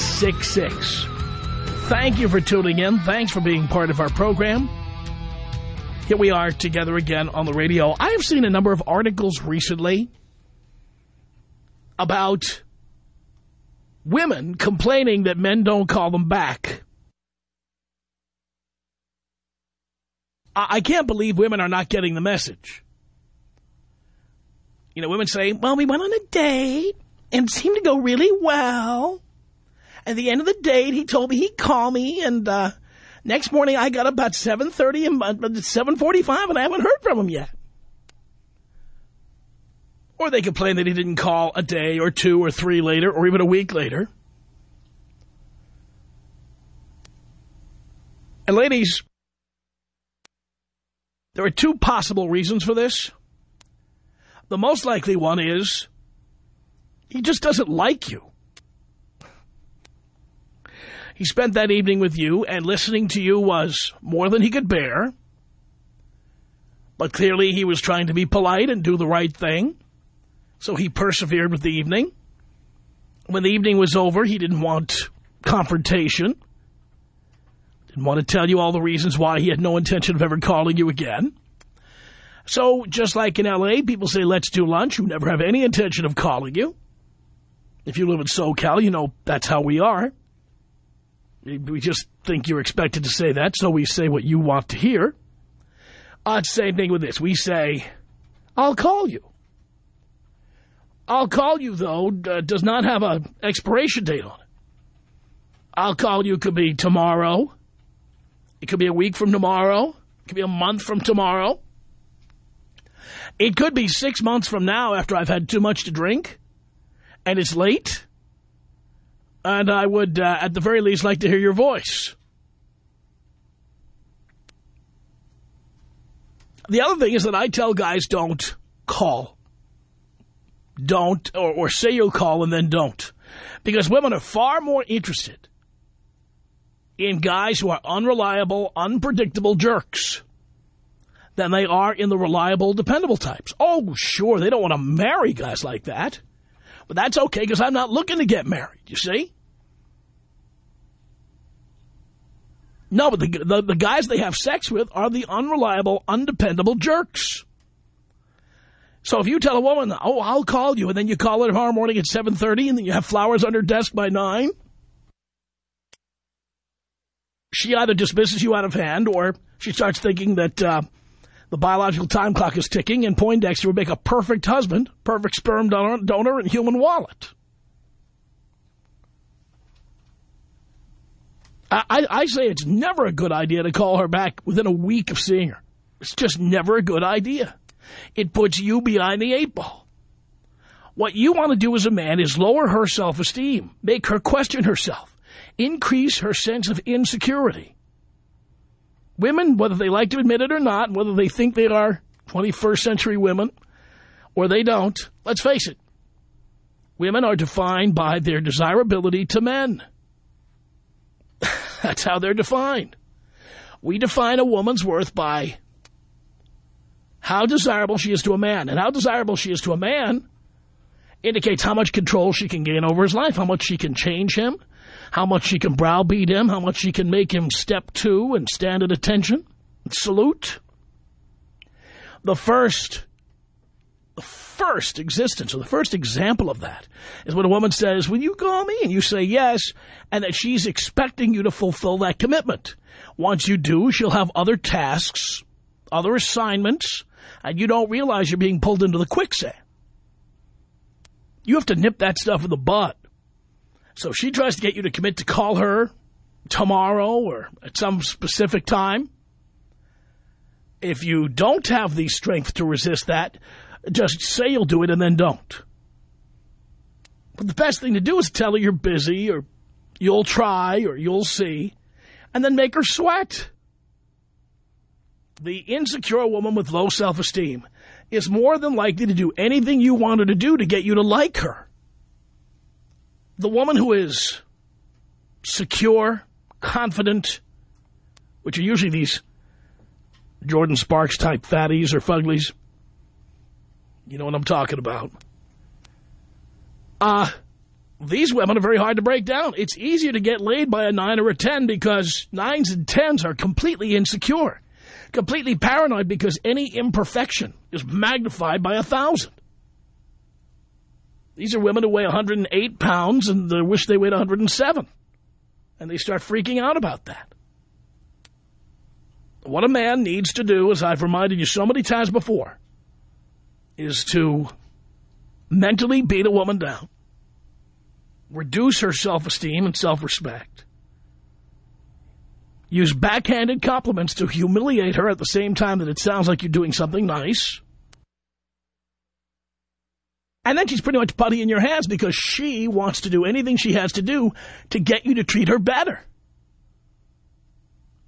1-800-5800-866. Thank you for tuning in. Thanks for being part of our program. Here we are together again on the radio. I have seen a number of articles recently about women complaining that men don't call them back. I can't believe women are not getting the message. You know, women say, well, we went on a date and seemed to go really well. At the end of the date, he told me he'd call me and uh, next morning I got about 7.30 and uh, 7.45 and I haven't heard from him yet. Or they complain that he didn't call a day or two or three later or even a week later. And ladies, there are two possible reasons for this. The most likely one is he just doesn't like you. He spent that evening with you, and listening to you was more than he could bear. But clearly he was trying to be polite and do the right thing. So he persevered with the evening. When the evening was over, he didn't want confrontation. Didn't want to tell you all the reasons why he had no intention of ever calling you again. So, just like in L.A., people say, let's do lunch, who never have any intention of calling you. If you live in SoCal, you know that's how we are. We just think you're expected to say that, so we say what you want to hear. Uh, same thing with this. We say, I'll call you. I'll call you, though, uh, does not have an expiration date on it. I'll call you could be tomorrow. It could be a week from tomorrow. It could be a month from tomorrow. It could be six months from now after I've had too much to drink and it's late. And I would, uh, at the very least, like to hear your voice. The other thing is that I tell guys don't call. Don't, or, or say you'll call and then don't. Because women are far more interested in guys who are unreliable, unpredictable jerks than they are in the reliable, dependable types. Oh, sure, they don't want to marry guys like that. But that's okay because I'm not looking to get married, you see? No, but the, the, the guys they have sex with are the unreliable, undependable jerks. So if you tell a woman, oh, I'll call you, and then you call her tomorrow morning at 7.30, and then you have flowers on her desk by 9, she either dismisses you out of hand, or she starts thinking that uh, the biological time clock is ticking, and Poindexter would make a perfect husband, perfect sperm donor, donor and human wallet. I, I say it's never a good idea to call her back within a week of seeing her. It's just never a good idea. It puts you behind the eight ball. What you want to do as a man is lower her self-esteem, make her question herself, increase her sense of insecurity. Women, whether they like to admit it or not, whether they think they are 21st century women or they don't, let's face it, women are defined by their desirability to men. That's how they're defined. We define a woman's worth by how desirable she is to a man. And how desirable she is to a man indicates how much control she can gain over his life, how much she can change him, how much she can browbeat him, how much she can make him step to and stand at attention, salute. The first the first existence or the first example of that is when a woman says, will you call me? And you say yes, and that she's expecting you to fulfill that commitment. Once you do, she'll have other tasks, other assignments, and you don't realize you're being pulled into the quicksand. You have to nip that stuff in the bud. So if she tries to get you to commit to call her tomorrow or at some specific time, if you don't have the strength to resist that, just say you'll do it and then don't. But the best thing to do is tell her you're busy or you'll try or you'll see and then make her sweat. The insecure woman with low self-esteem is more than likely to do anything you want her to do to get you to like her. The woman who is secure, confident, which are usually these Jordin Sparks type fatties or fuglies. You know what I'm talking about. Uh, these women are very hard to break down. It's easier to get laid by a 9 or a 10 because 9s and 10s are completely insecure. Completely paranoid because any imperfection is magnified by a 1,000. These are women who weigh 108 pounds and they wish they weighed 107. And they start freaking out about that. What a man needs to do, as I've reminded you so many times before, is to mentally beat a woman down, reduce her self-esteem and self-respect, use backhanded compliments to humiliate her at the same time that it sounds like you're doing something nice, and then she's pretty much putty in your hands because she wants to do anything she has to do to get you to treat her better.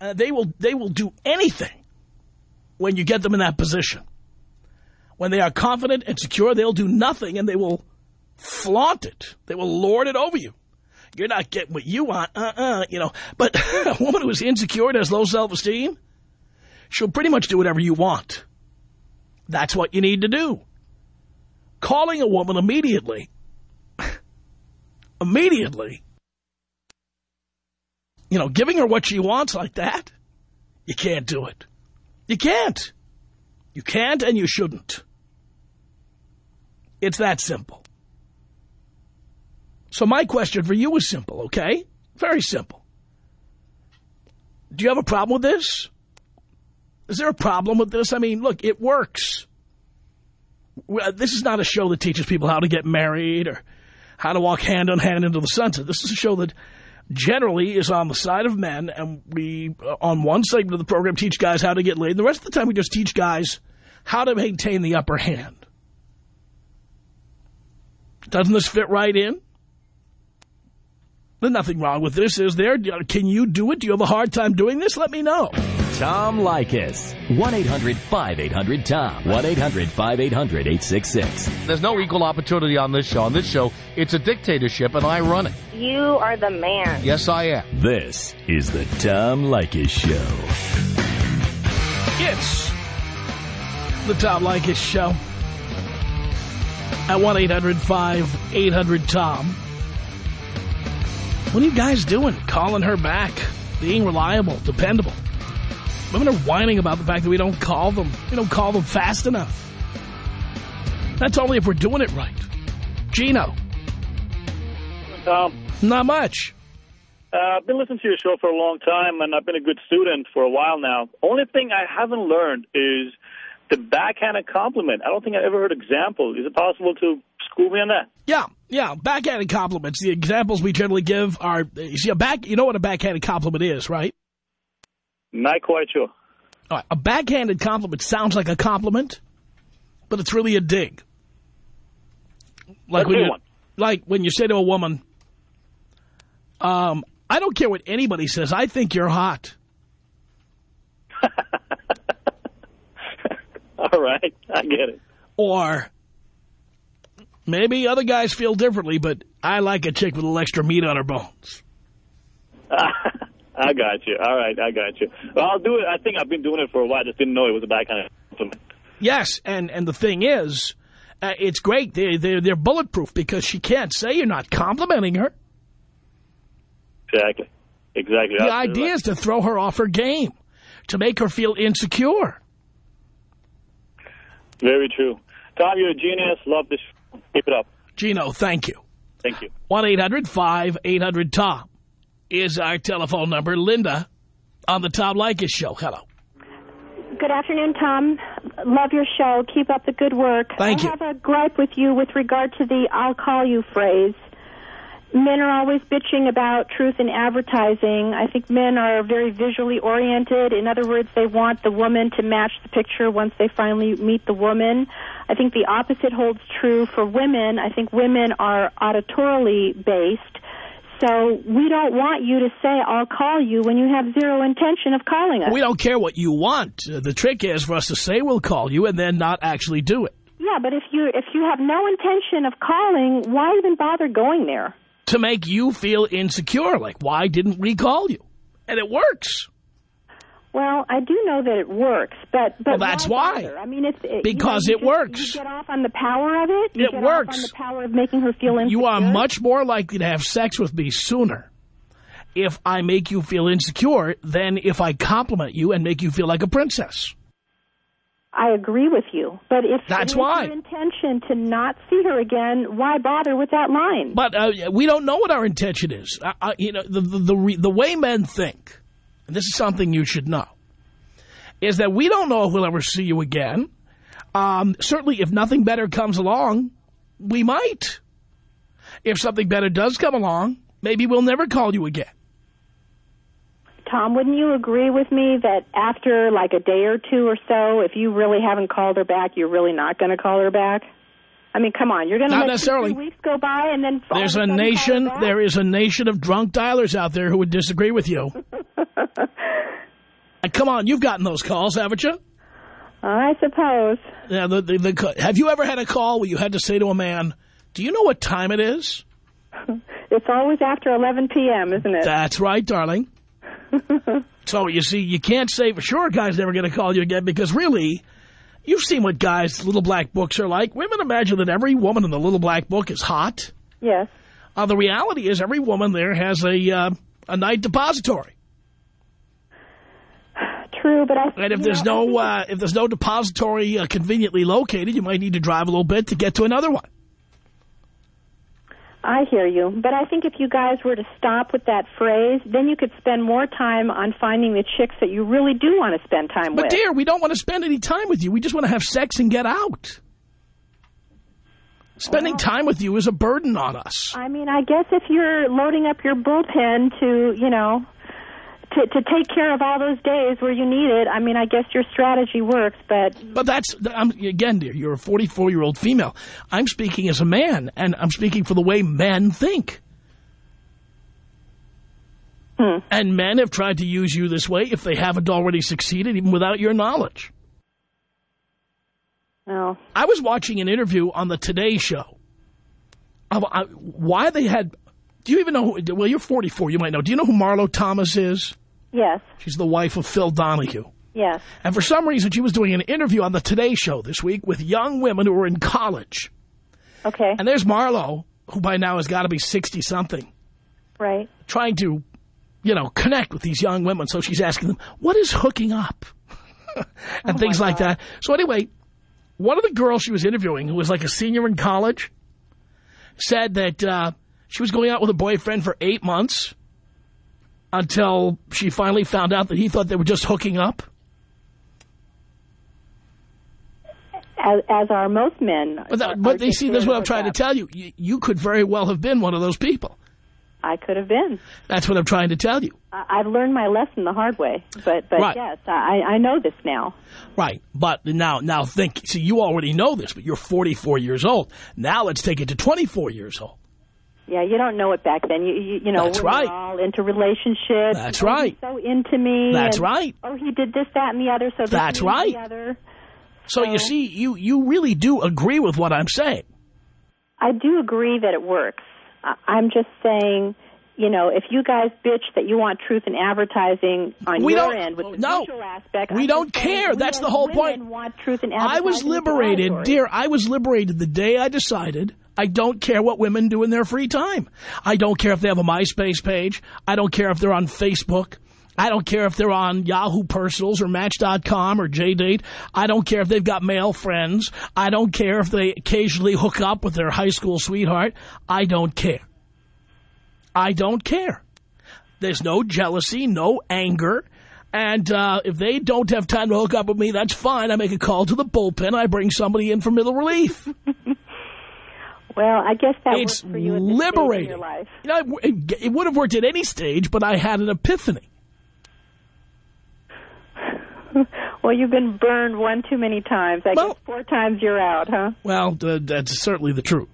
Uh, they will they will do anything when you get them in that position. When they are confident and secure, they'll do nothing and they will flaunt it. They will lord it over you. You're not getting what you want, uh-uh, you know. But a woman who is insecure and has low self-esteem, she'll pretty much do whatever you want. That's what you need to do. Calling a woman immediately, immediately, you know, giving her what she wants like that, you can't do it. You can't. You can't and you shouldn't. It's that simple. So my question for you is simple, okay? Very simple. Do you have a problem with this? Is there a problem with this? I mean, look, it works. This is not a show that teaches people how to get married or how to walk hand in hand into the sunset. This is a show that generally is on the side of men, and we, uh, on one segment of the program, teach guys how to get laid. The rest of the time, we just teach guys how to maintain the upper hand. Doesn't this fit right in? There's nothing wrong with this, is there? Can you do it? Do you have a hard time doing this? Let me know. Tom Leykis. 1-800-5800-TOM. 1-800-5800-866. There's no equal opportunity on this show. On this show, it's a dictatorship, and I run it. You are the man. Yes, I am. This is the Tom Leykis Show. It's the Tom Leykis Show at 1-800-5800-TOM. What are you guys doing? Calling her back, being reliable, dependable. Women are whining about the fact that we don't call them. We don't call them fast enough. That's only if we're doing it right. Gino. Tom, Not much. uh, I've been listening to your show for a long time, and I've been a good student for a while now. Only thing I haven't learned is the backhanded compliment. I don't think I ever heard example. Is it possible to school me on that? Yeah, yeah, backhanded compliments. The examples we generally give are, you see, a back. you know what a backhanded compliment is, right? Not quite sure. All right, a backhanded compliment sounds like a compliment, but it's really a dig. Like Let's when you, one. like when you say to a woman, um, I don't care what anybody says, I think you're hot. All right, I get it. Or maybe other guys feel differently, but I like a chick with a little extra meat on her bones. I got you. All right, I got you. Well, I'll do it. I think I've been doing it for a while. I just didn't know it was a backhanded compliment. Yes, and, and the thing is, uh, it's great. They, they're, they're bulletproof because she can't say you're not complimenting her. Exactly. Exactly. The idea right. is to throw her off her game, to make her feel insecure. Very true. Tom, you're a genius. Love this. Keep it up. Gino, thank you. Thank you. 1-800-5800-TOM is our telephone number. Linda on the Tom Leykis show. Hello. Good afternoon, Tom. Love your show. Keep up the good work. Thank I you. have a gripe with you with regard to the I'll call you phrase. Men are always bitching about truth in advertising. I think men are very visually oriented. In other words, they want the woman to match the picture once they finally meet the woman. I think the opposite holds true for women. I think women are auditorily based. So we don't want you to say, I'll call you when you have zero intention of calling us. We don't care what you want. Uh, The trick is for us to say we'll call you and then not actually do it. Yeah, but if you if you have no intention of calling, why even bother going there? To make you feel insecure. Like, why didn't we call you? And it works. Well, I do know that it works, but but Well, that's why. bother? I mean, it's it, Because you it know, you works. Just, you get off on the power of it. You It works. On the power of making her feel insecure. You are much more likely to have sex with me sooner if I make you feel insecure than if I compliment you and make you feel like a princess. I agree with you, but if That's it why. your intention to not see her again, why bother with that line? But uh, we don't know what our intention is. Uh, uh, you know, the the the, re the way men think, and this is something you should know, is that we don't know if we'll ever see you again. Um, certainly, if nothing better comes along, we might. If something better does come along, maybe we'll never call you again. Tom, wouldn't you agree with me that after like a day or two or so, if you really haven't called her back, you're really not going to call her back? I mean, come on, you're going to let two, necessarily. three weeks go by and then There's a a sudden call her nation. There is a nation of drunk dialers out there who would disagree with you. Come on, you've gotten those calls, haven't you? I suppose. Yeah, the, the, the, have you ever had a call where you had to say to a man, do you know what time it is? It's always after 11 p.m., isn't it? That's right, darling. so, you see, you can't say for sure a guy's never going to call you again because really, you've seen what guys' little black books are like. Women imagine that every woman in the little black book is hot. yes. Uh, the reality is every woman there has a, uh, a night depository. True, but I. And if there's know, no uh, if there's no depository uh, conveniently located, you might need to drive a little bit to get to another one. I hear you, but I think if you guys were to stop with that phrase, then you could spend more time on finding the chicks that you really do want to spend time But with. dear, we don't want to spend any time with you. We just want to have sex and get out. Spending time with you is a burden on us. I mean, I guess if you're loading up your bullpen to, you know, to to take care of all those days where you need it, I mean, I guess your strategy works, but But that's, I'm, again, dear, you're a 44-year-old female. I'm speaking as a man, and I'm speaking for the way men think. Hmm. And men have tried to use you this way if they haven't already succeeded, even without your knowledge. well, I was watching an interview on the Today Show uh, why they had... Do you even know... Who, well, you're 44. You might know. Do you know who Marlo Thomas is? Yes, She's the wife of Phil Donahue. yes. And for some reason, she was doing an interview on the Today Show this week with young women who were in college. Okay, And there's Marlo, who by now has got to be 60-something, right. trying to, you know, connect with these young women. So she's asking them, what is hooking up? and things like that. So anyway, one of the girls she was interviewing, who was like a senior in college, said that uh, she was going out with a boyfriend for eight months until she finally found out that he thought they were just hooking up. As, as are most men. But, that, are- but they see, this is what I'm trying to tell you. you. You could very well have been one of those people. I could have been. That's what I'm trying to tell you. I, I've learned my lesson the hard way, but but Right. yes, I I know this now. Right. But now, now think, see, you already know this, but you're 44 years old. Now let's take it to 24 years old. Yeah, you don't know it back then. You you, you know That's we right. all into relationships. That's Oh, right. so into me. That's and, right. Oh, he did this, that, and the other. So That's right. Other. So you see, you, you really do agree with what I'm saying. I do agree that it works. I'm just saying, you know, if you guys bitch that you want truth in advertising on We your don't- end with the no. visual aspect, We I'm don't care. we That's the whole point. Want truth in advertising? I was liberated, dear, I was liberated the day I decided I don't care what women do in their free time. I don't care if they have a MySpace page. I don't care if they're on Facebook. I don't care if they're on Yahoo Personals or Match.com or JDate. I don't care if they've got male friends. I don't care if they occasionally hook up with their high school sweetheart. I don't care. I don't care. There's no jealousy, no anger. And uh, if they don't have time to hook up with me, that's fine. I make a call to the bullpen. I bring somebody in for middle relief. Well, I guess that it's worked for you at liberating. your life. You know, it, it would have worked at any stage, but I had an epiphany. Well, you've been burned one too many times. I Well- guess four times you're out, huh? Well, uh, that's certainly the truth.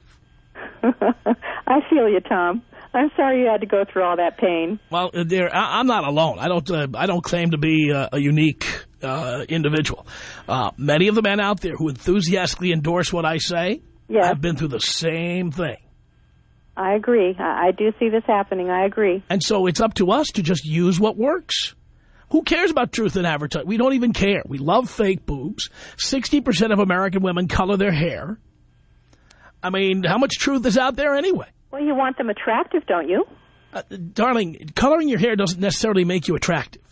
I feel you, Tom. I'm sorry you had to go through all that pain. Well, uh, there, I, I'm not alone. I don't. Uh, I don't claim to be uh, a unique uh, individual. Uh, many of the men out there who enthusiastically endorse what I say Yes. have been through the same thing. I agree. I, I do see this happening. I agree. And so it's up to us to just use what works. Who cares about truth in advertising? We don't even care. We love fake boobs. 60% of American women color their hair. I mean, how much truth is out there anyway? Well, you want them attractive, don't you? Uh, darling, coloring your hair doesn't necessarily make you attractive.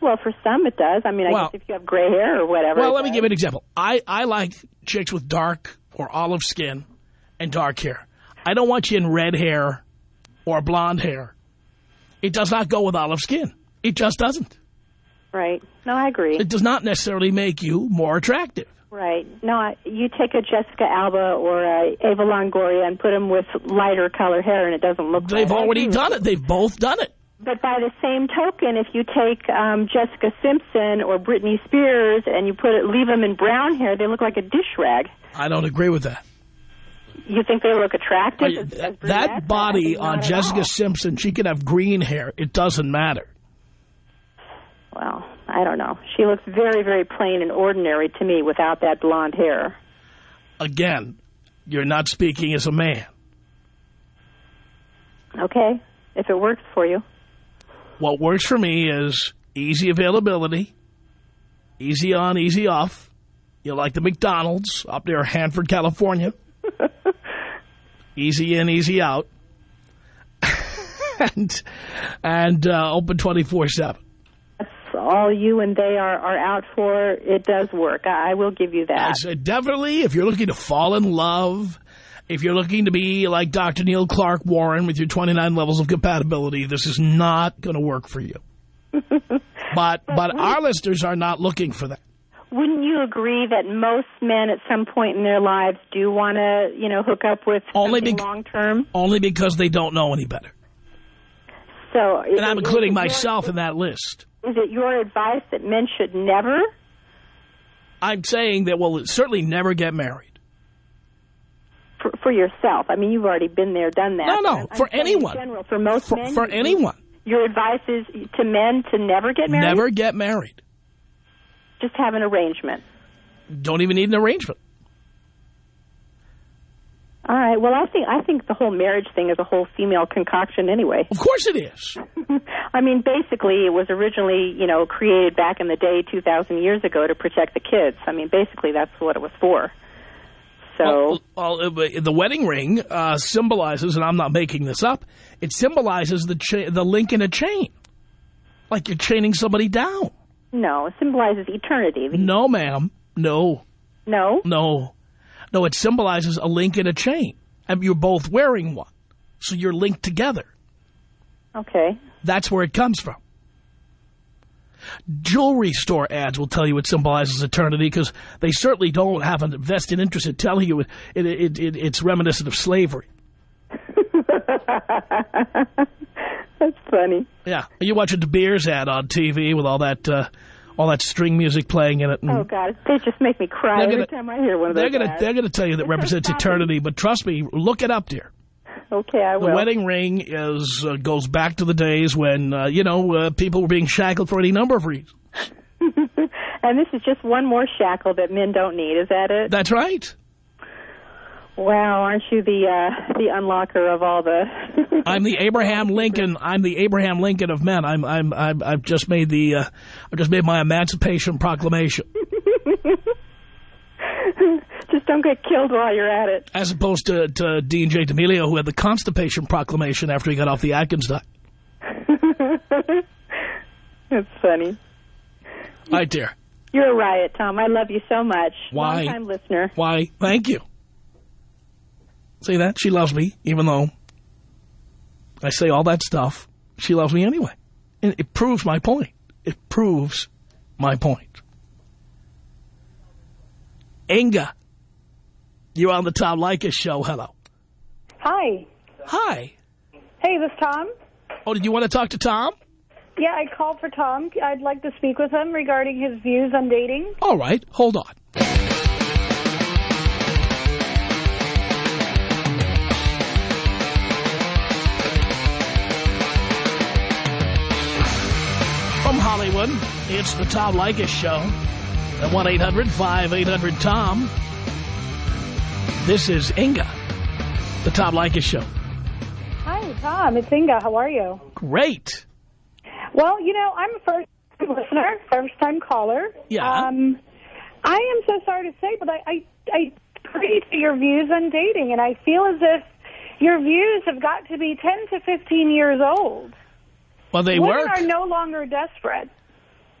Well, for some it does. I mean, I Well- guess if you have gray hair or whatever. Well, let me give you an example. I, I like chicks with dark or olive skin and dark hair. I don't want you in red hair or blonde hair. It does not go with olive skin. It just doesn't. Right. No, I agree. It does not necessarily make you more attractive. Right. No, I, you take a Jessica Alba or a Eva Longoria and put them with lighter color hair, and it doesn't look. They've right. Already done it. They've both done it. But by the same token, if you take um, Jessica Simpson or Britney Spears and you put it, leave them in brown hair, they look like a dish rag. I don't agree with that. You think they look attractive? I- as- as that, that body on Jessica. Simpson, she could have green hair. It doesn't matter. Well, I don't know. She looks very, very plain and ordinary to me without that blonde hair. Again, you're not speaking as a man. Okay, if it works for you. What works for me is easy availability, easy on, easy off. You like the McDonald's up near Hanford, California. easy in, easy out. and and uh, open 24-7. All you and they are, are out for. It does work. I, I will give you I that. said, uh, definitely, if you're looking to fall in love, if you're looking to be like Dr. Neil Clark Warren with your 29 levels of compatibility, this is not going to work for you. but but our listeners are not looking for that. Wouldn't you agree that most men at some point in their lives do want to, you know, hook up with Only long term? Only because they don't know any better. So, And I'm including is it your- myself in that list. Is it your advice that men should never? I'm saying that, well, certainly never get married. For, for yourself. I mean, you've already been there, done that. No, no, I'm- I'm for anyone. General, for most For, men, for you- anyone. Your advice is to men to never get married. Never get married. Just have an arrangement. Don't even need an arrangement. All right. Well, I think I think the whole marriage thing is a whole female concoction anyway. Of course it is. I mean, basically, it was originally, you know, created back in the day, 2,000 years ago, to protect the kids. I mean, basically, that's what it was for. So, Well, well, the wedding ring uh, symbolizes, and I'm not making this up, it symbolizes the the link in a chain. Like you're chaining somebody down. no, it symbolizes eternity. No, ma'am. No, No? no. No, it symbolizes a link in a chain. And you're both wearing one. So you're linked together. Okay. That's where it comes from. Jewelry store ads will tell you it symbolizes eternity because they certainly don't have a vested interest in telling you it, it, it, it, it's reminiscent of slavery. That's funny. Yeah, you watch a De Beers ad on TV with all that uh, all that string music playing in it. and Oh, God. They just make me cry every gonna- time I hear one of those they're gonna ads. they're gonna tell you that represents eternity, but trust me, look it up, dear. Okay, I will. The wedding ring is uh, goes back to the days when uh, you know uh, people were being shackled for any number of reasons. and this is just one more shackle that men don't need. Is that it? That's right. Wow, aren't you the uh, the unlocker of all the? I'm the Abraham Lincoln. I'm the Abraham Lincoln of men. I'm I'm, I'm I've just made the uh, I've just made my Emancipation Proclamation, just don't get killed while you're at it. as opposed to, to Dean J. D'Amelio, who had the Constipation Proclamation after he got off the Atkins diet. That's funny. Right, dear. You're a riot, Tom. I love you so much. Why? Long-time listener. Why, thank you. See that? She loves me, even though I say all that stuff. She loves me anyway. And it proves my point. It proves my point. Inga, you're on the Tom Leykis show. Hello. Hi. Hi. Hey, this Tom? Oh, did you want to talk to Tom? Yeah, I called for Tom. I'd like to speak with him regarding his views on dating. All right, hold on. It's the Tom Leykis Show at 1-800-5800-TOM. This is Inga, the Tom Leykis Show. Hi, Tom. It's Inga. How are you? Great. Well, you know, I'm a first listener, first time caller. Yeah. Um, I am so sorry to say, but I, I, I agree to your views on dating, and I feel as if your views have got to be 10 to 15 years old. Well, they Women work. are no longer desperate.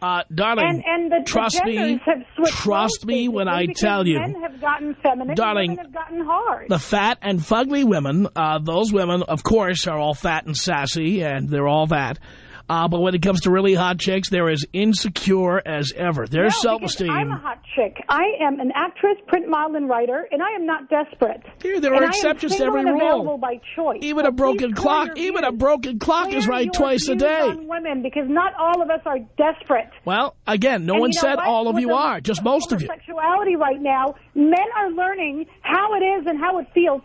Uh, darling, And, and the, trust the me, genders have switched trust me when I tell you, men have gotten feminine, Darling, have gotten hard. the fat and fugly women, uh, those women, of course, are all fat and sassy, and they're all that. Uh, but when it comes to really hot chicks, they're as insecure as ever. Their No, self-esteem. I'm a hot chick. I am an actress, print model, and writer, and I am not desperate. Here, there and are I am exceptions to every rule. by choice. Even So a broken clock, clear even a broken clock is right twice a day. on women, because not all of us are desperate. Well, again, no And one said what? all of With you the- are, just most of you. Sexuality right now, men are learning how it is and how it feels.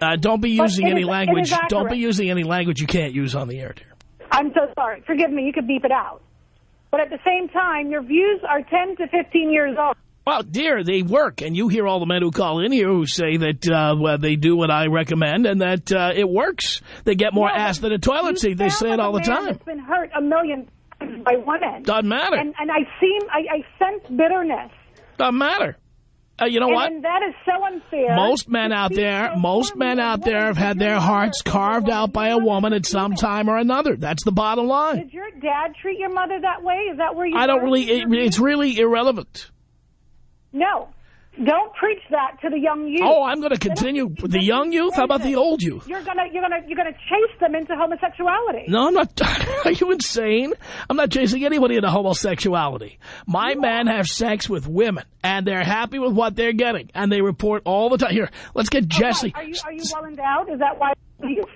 Uh, don't be using any is- language. Don't be using any language you can't use on the air, dear. I'm so sorry. Forgive me. You could beep it out. But at the same time, your views are 10 to 15 years old. Well, dear, they work, and you hear all the men who call in here who say that uh, well, they do what I recommend and that uh, it works. They get more No, ass than a toilet seat. They say it all the time. That's been hurt a million times by women. Doesn't matter. And, and I seem, I, I sense bitterness. Doesn't matter. Uh, you know and, what? and that is so unfair. Most men out there, so most men out there have had their hearts carved out by a woman at some time or another. That's the bottom line. Did your dad treat your mother that way? Is that where you? I don't really, it, it's really irrelevant. No. Don't preach that to the young youth. Oh, I'm going to continue. The young youth? How about the old youth? You're gonna, you're gonna, you're gonna chase them into homosexuality. No, I'm not. Are you insane? I'm not chasing anybody into homosexuality. My men have sex with women, and they're happy with what they're getting, and they report all the time. Here, let's get Jesse. Are you, are you well endowed? Is that why?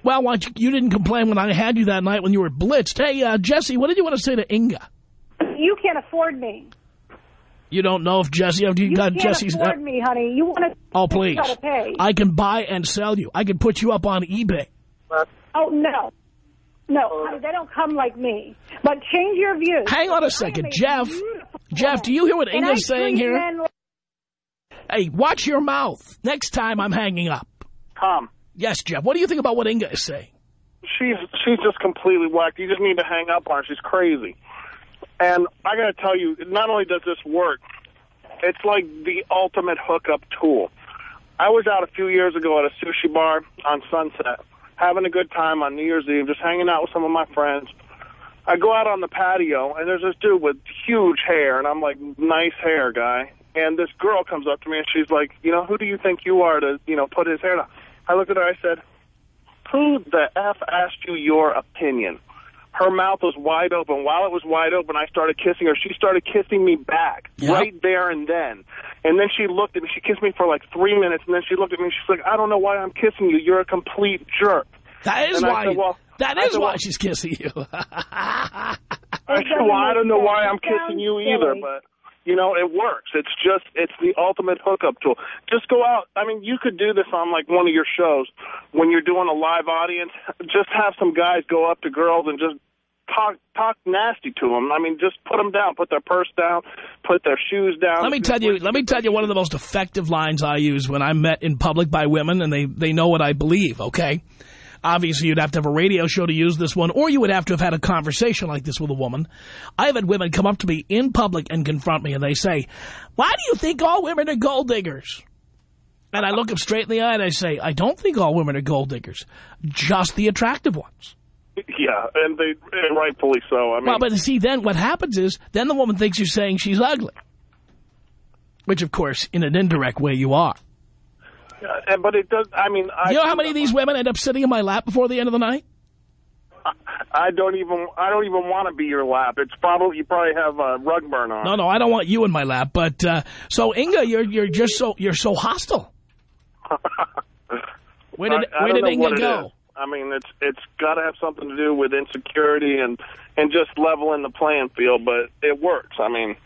Well, why you, you didn't complain when I had you that night when you were blitzed. Hey, uh, Jesse, what did you want to say to Inga? you can't afford me. You don't know if Jesse, if you, You got can't Jesse's. afford me, honey. You want to? oh, please. Pay. I can buy and sell you. I can put you up on eBay. Oh no, no, honey, they don't come like me. But change your views. Hang on a I second, a Jeff. Jeff, do you hear what And I Inga's saying here? like- Hey, watch your mouth. Next time I'm hanging up. Tom, Yes, Jeff. What do you think about what Inga is saying? she's she's just completely whacked. You just need to hang up on her. She's crazy. And I got to tell you, not only does this work, it's like the ultimate hookup tool. I was out a few years ago at a sushi bar on Sunset, having a good time on New Year's Eve, just hanging out with some of my friends. I go out on the patio, and there's this dude with huge hair, and I'm like, nice hair, guy. And this girl comes up to me, and she's like, you know, who do you think you are to, you know, put his hair down? I looked at her, I said, who the F asked you your opinion? Her mouth was wide open. While it was wide open, I started kissing her. She started kissing me back Yep. right there and then. And then she looked at me. She kissed me for like three minutes, and then she looked at me and she's like, I don't know why I'm kissing you. You're a complete jerk. That is And why. said, well- that I said, why well- she's kissing you. I said, well, I don't know why. I'm kissing you either, but you know, it works. It's just, it's the ultimate hookup tool. Just go out. I mean, you could do this on like one of your shows when you're doing a live audience. Just have some guys go up to girls and just talk, talk nasty to them. I mean, just put them down, put their purse down, put their shoes down. Let me tell you. Let me tell you one of the most effective lines I use when I'm met in public by women, and they they know what I believe. Okay, obviously you'd have to have a radio show to use this one, or you would have to have had a conversation like this with a woman. I've had women come up to me in public and confront me, and they say, "Why do you think all women are gold diggers?" And I look them straight in the eye and I say, "I don't think all women are gold diggers, just the attractive ones." Yeah, and they and rightfully so. I mean, Well, but see, then what happens is, then the woman thinks you're saying she's ugly. Which, of course, in an indirect way, you are. And, but it does. I mean, I You know how many of these women end up sitting in my lap before the end of the night? I don't even I don't even want to be your lap. It's probably you probably have a rug burn on. No, no, I don't want you in my lap. But uh, so, Inga, you're you're just so you're so hostile. Where did I, I where did Inga go? is. I mean, it's it's got to have something to do with insecurity and and just leveling the playing field. But it works. I mean,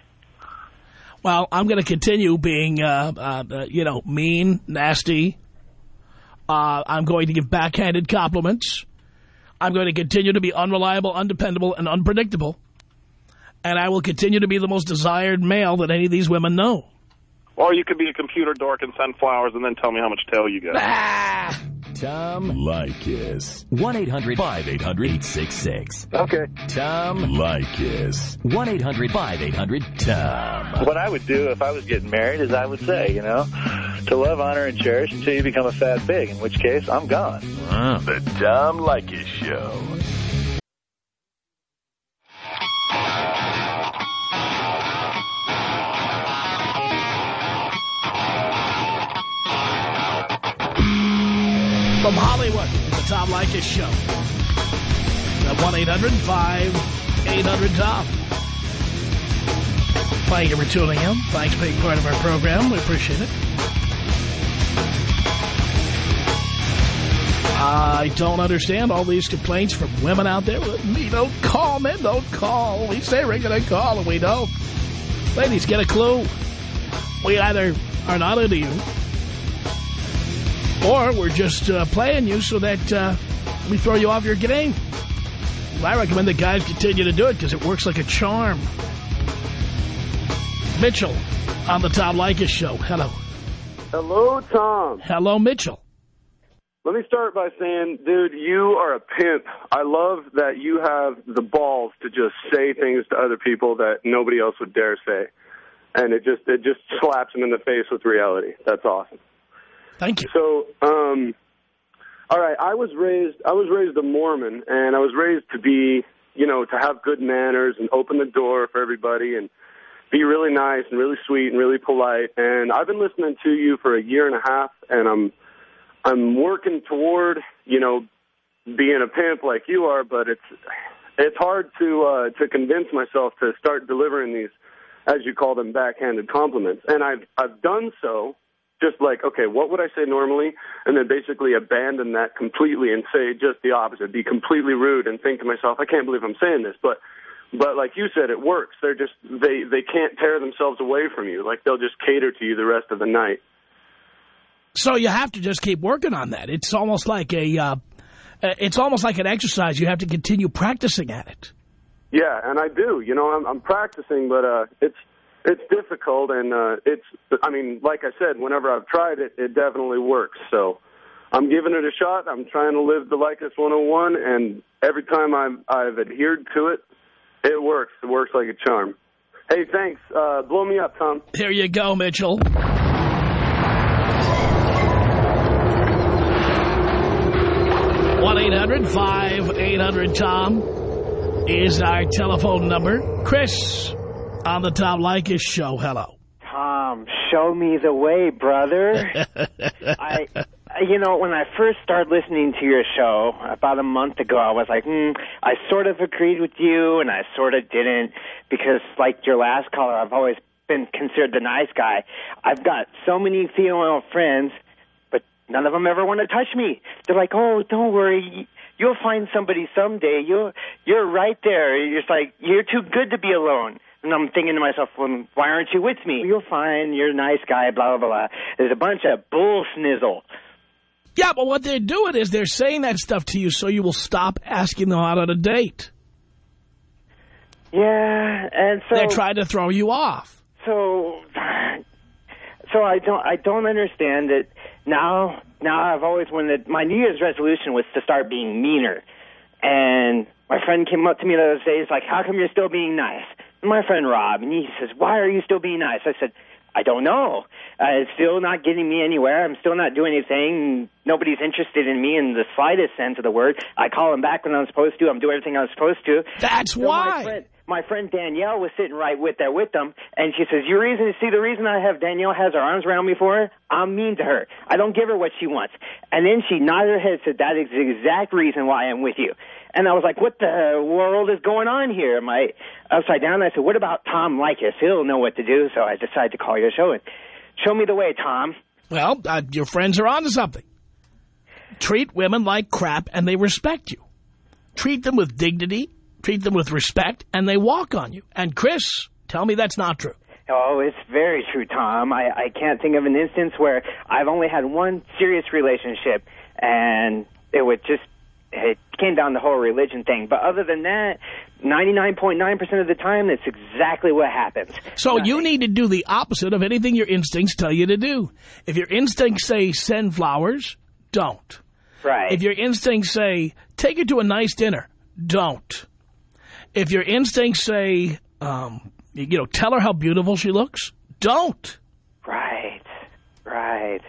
Well, I'm going to continue being, uh, uh, uh, you know, mean, nasty. Uh, I'm going to give backhanded compliments. I'm going to continue to be unreliable, undependable, and unpredictable. And I will continue to be the most desired male that any of these women know. or you could be a computer dork and send flowers and then tell me how much tail you get. Ah! Tom Leykis. 1-800-5800-866. Okay. Tom Leykis. 1-800-5800-TOM. What I would do if I was getting married is I would say, you know, to love, honor, and cherish until you become a fat pig, in which case I'm gone. Ah, the Tom Leykis Show. Leykis Show. At 1-800-5800-TOM. Thank you for tuning in. Thanks for being part of our program. We appreciate it. I don't understand all these complaints from women out there. Me don't call, men don't call. We say we're going to call and we don't. Ladies, get a clue. We either are not into you or we're just uh, playing you so that uh, we throw you off your game. I recommend that guys continue to do it because it works like a charm. Mitchell on the Tom Leykis Show. Hello. Hello, Tom. Hello, Mitchell. Let me start by saying, dude, you are a pimp. I love that you have the balls to just say things to other people that nobody else would dare say. And it just it just slaps them in the face with reality. That's awesome. Thank you. So, um, all right, I was raised I was raised a Mormon, and I was raised to be, you know, to have good manners and open the door for everybody and be really nice and really sweet and really polite. And I've been listening to you for a year and a half, and I'm I'm working toward, you know, being a pimp like you are, but it's it's hard to uh, to convince myself to start delivering these, as you call them, backhanded compliments. And I've I've done so, just like okay, what would I say normally, and then basically abandon that completely and say just the opposite, be completely rude, and think to myself, I can't believe I'm saying this, but. But like you said, it works. They're just they they can't tear themselves away from you. Like they'll just cater to you the rest of the night. So you have to just keep working on that. It's almost like a, uh, it's almost like an exercise. You have to continue practicing at it. Yeah, and I do. You know, I'm, I'm practicing, but uh, it's it's difficult, and uh, it's. I mean, like I said, whenever I've tried it, it definitely works. So I'm giving it a shot. I'm trying to live the Leykis 101, and every time I've I've adhered to it, it works. It works like a charm. Hey, thanks. Uh, blow me up, Tom. Here you go, Mitchell. One eight hundred five eight hundred Tom is our telephone number. Chris on the Tom Leykis show. Hello. Tom, show me the way, brother. I, you know, when I first started listening to your show about a month ago, I was like, hmm, I sort of agreed with you, and I sort of didn't, because like your last caller, I've always been considered the nice guy. I've got so many female friends, but none of them ever want to touch me. They're like, oh, don't worry. You'll find somebody someday. You're you're right there. You're just like you're too good to be alone. And I'm thinking to myself, well, why aren't you with me? You'll find you're a nice guy, blah, blah, blah. There's a bunch of bull snizzle. Yeah, but what they're doing is they're saying that stuff to you so you will stop asking them out on a date. Yeah, and so... They're trying to throw you off. So, so I don't, I don't understand it. Now, now I've always wanted, my New Year's resolution was to start being meaner. And my friend came up to me the other day, he's like, how come you're still being nice? My friend Rob, and he says, why are you still being nice? I said, I don't know. Uh, it's still not getting me anywhere. I'm still not doing anything. Nobody's interested in me in the slightest sense of the word. I call him back when I'm supposed to. I'm doing everything I'm supposed to. That's why. My friend, Danielle was sitting right with there with them, and she says, "You reason see the reason I have Danielle has her arms around me for her. I'm mean to her. I don't give her what she wants." And then she nodded her head, said, "That is the exact reason why I'm with you." And I was like, "What the world is going on here?" Am I upside down? I said, "What about Tom Leykis? He'll know what to do." So I decided to call your show and show me the way, Tom. Well, uh, your friends are onto something. Treat women like crap and they respect you. Treat them with dignity, treat them with respect, and they walk on you. And Chris, tell me that's not true. Oh, it's very true, Tom. I, I can't think of an instance where I've only had one serious relationship, and it would just it came down the whole religion thing. But other than that, 99.9% of the time, that's exactly what happens. So you need to do the opposite of anything your instincts tell you to do. If your instincts say send flowers, don't. Right. If your instincts say take her to a nice dinner, don't. If your instincts say, um, you know, tell her how beautiful she looks, don't. Right, right.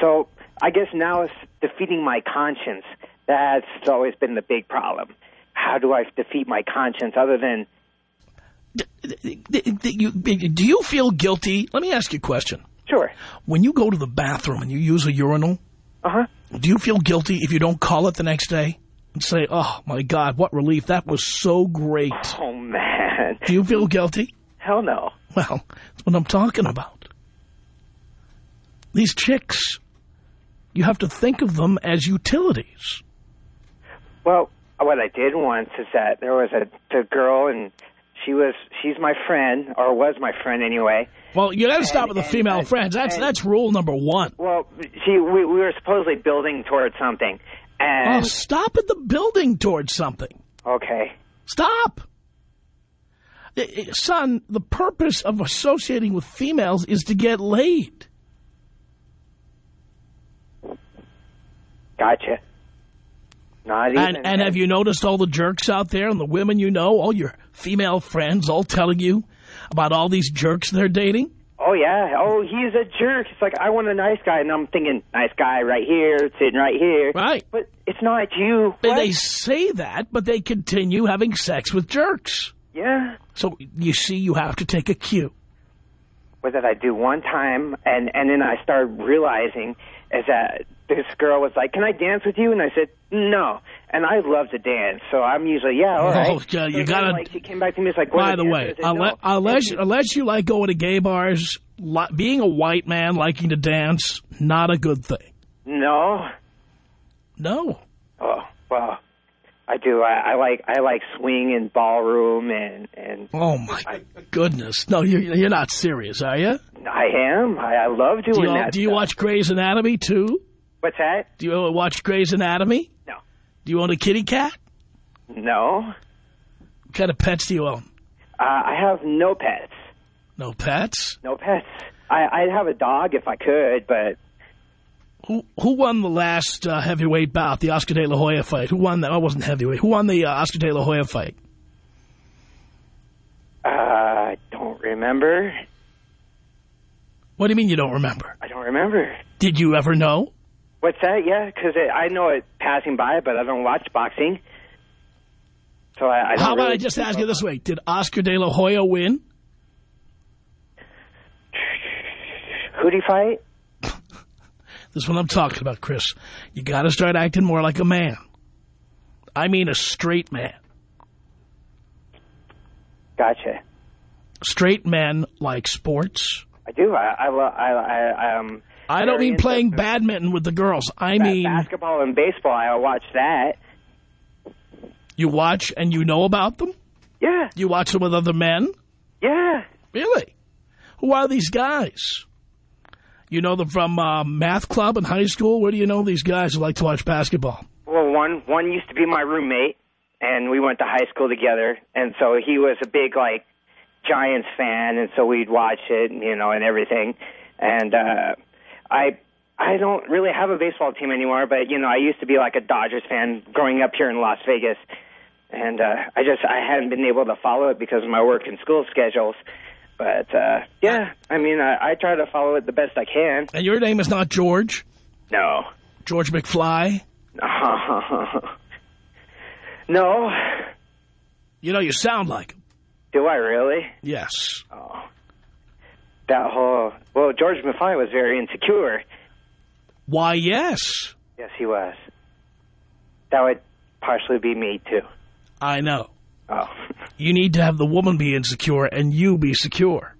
So I guess now it's defeating my conscience. That's always been the big problem. How do I defeat my conscience other than Do you feel guilty? Let me ask you a question. Sure. When you go to the bathroom and you use a urinal, uh-huh. do you feel guilty if you don't call it the next day and say, oh, my God, what relief. That was so great. Oh, man. Do you feel guilty? Hell no. Well, that's what I'm talking about. These chicks, you have to think of them as utilities. Well, what I did once is that there was a, a girl, and she was she's my friend, or was my friend anyway. Well, you got to stop with the female and- friends. That's and- that's rule number one. Well, she we, we were supposedly building towards something, Oh, stop at the building towards something. okay, Stop. Son, the purpose of associating with females is to get laid. gotcha. Not even. And, and have you noticed all the jerks out there and the women you know, all your female friends all telling you about all these jerks they're dating? Oh yeah. Oh, he's a jerk. It's like I want a nice guy, and I'm thinking nice guy right here, sitting right here. Right. But it's not you. They- say that, but they continue having sex with jerks. Yeah. So, you see, you have to take a cue. What that I do one time, and and then I started realizing is that this girl was like, "Can I dance with you?" And I said, "No." And I love to dance, so I'm usually yeah, all right. Oh, yeah, you So gotta- Like she came back to me, it's like, "What By the way, said, unless, "No." unless, unless you like going to gay bars, being a white man liking to dance, not a good thing. no. No. Oh well, I do. I, I like I like swing and ballroom, and and Oh, my goodness. No, you're, you're not serious, are you? I am. I, I love doing Do you, that. do you stuff. watch Grey's Anatomy, too? What's that? Do you watch Grey's Anatomy? No. Do you own a kitty cat? No. What kind of pets do you own? Uh, I have no pets. No pets? No pets. I, I'd have a dog if I could, but Who who won the last uh, heavyweight bout, the Oscar De La Hoya fight? Who won that? Oh, it wasn't heavyweight. Who won the uh, Oscar De La Hoya fight? uh, I don't remember. What do you mean you don't remember? I don't remember. Did you ever know? What's that? Yeah, because I know it passing by, but I don't watch boxing. So I, I How about really I just ask you this way? Did Oscar De La Hoya win? Who'd he fight? This is what I'm talking about, Chris. You got to start acting more like a man. I mean a straight man. Gotcha. Straight men like sports. I do. I I I, I um. I don't mean playing badminton with the girls. I mean basketball and baseball. I watch that. you watch and you know about them? Yeah. You watch them with other men? Yeah. Really? Who are these guys? You know them from uh, math club in high school? Where do you know these guys who like to watch basketball? Well, one one used to be my roommate, and we went to high school together, and so he was a big like Giants fan, and so we'd watch it, you know, and everything. And uh, I I don't really have a baseball team anymore, but you know, I used to be like a Dodgers fan growing up here in Las Vegas, and uh, I just I hadn't been able to follow it because of my work and school schedules. But, uh, yeah, I mean, I, I try to follow it the best I can. And your name is not George? No. George McFly? no. You know, you sound like him. Do I really? Yes. Oh. That whole... Well, George McFly was very insecure. Why, yes. Yes, he was. That would partially be me, too. I know. Oh. You need to have the woman be insecure and you be secure.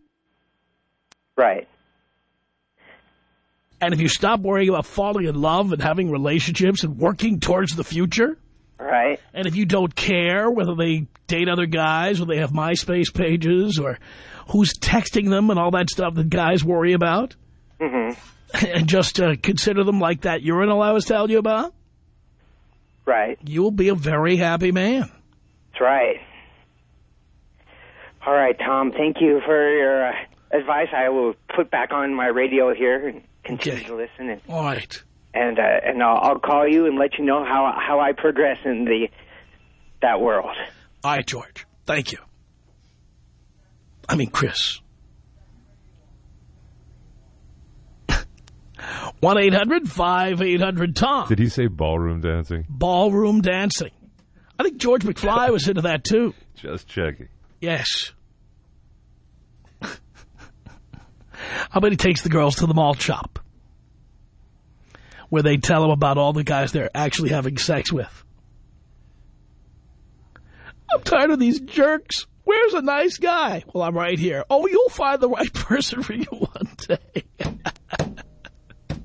Right. And if you stop worrying about falling in love and having relationships and working towards the future... Right. And if you don't care whether they date other guys or they have MySpace pages or who's texting them and all that stuff that guys worry about... Mm-hmm. And just uh, consider them like that urinal I was telling you about... Right. You'll be a very happy man. That's right. All right, Tom, thank you for your uh, advice. I will put back on my radio here and continue Okay. to listen. And, All right. And, uh, and I'll, I'll call you and let you know how, how I progress in the that world. All right, George. Thank you. I mean, Chris. 1-800-5800-TOM. Did he say ballroom dancing? Ballroom dancing. I think George McFly was into that, too. Just checking. Yes. How about he takes the girls to the mall shop? Where they tell him about all the guys they're actually having sex with. I'm tired of these jerks. Where's a nice guy? Well, I'm right here. Oh, you'll find the right person for you one day.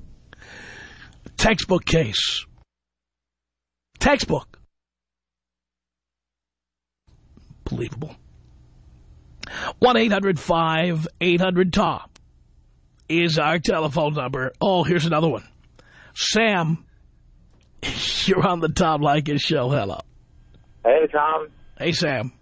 Textbook case. Textbook. Believable. 1-800-5800-TOM is our telephone number. Oh, here's another one. Sam, you're on the Tom Leykis show. Hello. Hey, Tom. Hey, Sam.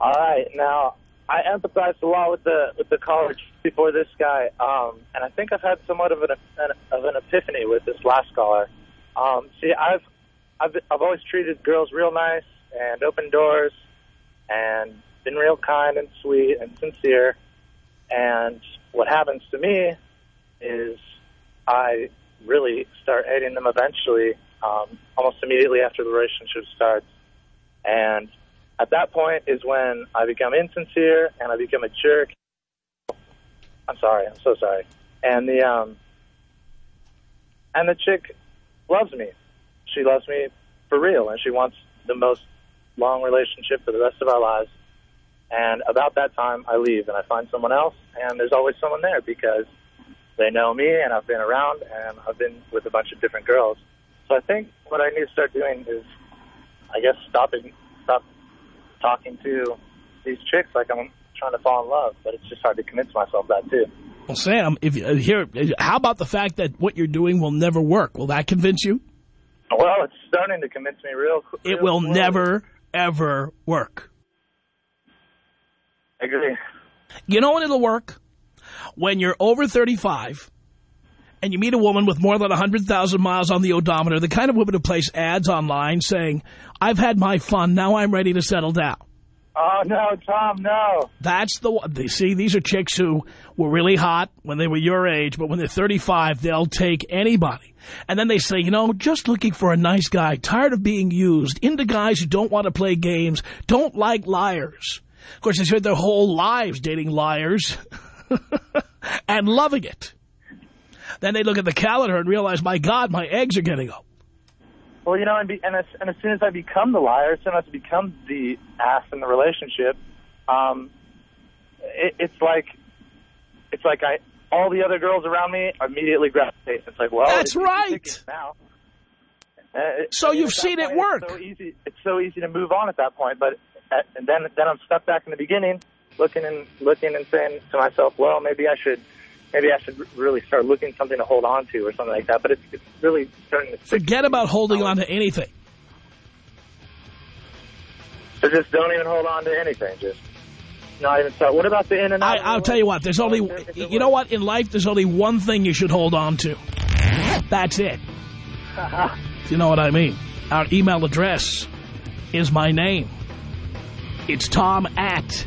All right. Now, I empathized a lot with the with the college before this guy, um, and I think I've had somewhat of an, an of an epiphany with this last caller. Um, see, I've I've I've always treated girls real nice and open doors, and been real kind and sweet and sincere. And what happens to me is I really start hating them eventually, um, almost immediately after the relationship starts. And at that point is when I become insincere and I become a jerk. I'm sorry. I'm so sorry. And the um, and the chick loves me. She loves me for real, and she wants the most long relationship for the rest of our lives. And about that time, I leave and I find someone else, and there's always someone there because they know me and I've been around and I've been with a bunch of different girls. So I think what I need to start doing is, I guess, stopping, stop talking to these chicks like I'm trying to fall in love, but it's just hard to convince myself that too. Well, Sam, if you, uh, here, how about the fact that what you're doing will never work? Will that convince you? Well, it's starting to convince me real. It will never, ever work. I agree. You know when it'll work? When you're over 35 and you meet a woman with more than 100,000 miles on the odometer, the kind of woman who place ads online saying, I've had my fun, now I'm ready to settle down. Oh, no, Tom, no. That's the one. See, these are chicks who were really hot when they were your age, but when they're 35, they'll take anybody. And then they say, you know, just looking for a nice guy, tired of being used, into guys who don't want to play games, don't like liars. Of course, they spent their whole lives dating liars and loving it. Then they look at the calendar and realize, my God, my eggs are getting old. Well, you know, and, be, and, as, and as soon as I become the liar, as soon as I become the ass in the relationship, um, it, it's like it's like I all the other girls around me immediately gravitate. It's like, well, That's it's right. Now, Uh, So I mean, you've seen it work. It's so easy. It's so easy to move on at that point, but at, and then then I'm stuck back in the beginning, looking and looking and saying to myself, well, maybe I should. Maybe I should really start looking something to hold on to or something like that. But it's, it's really starting to Forget about holding on to anything. So just don't even hold on to anything. Just not even start. What about the in and I, out? I'll tell you what, there's only, you know what, in life there's only one thing you should hold on to. That's it. You know what I mean? Our email address is my name. It's tom at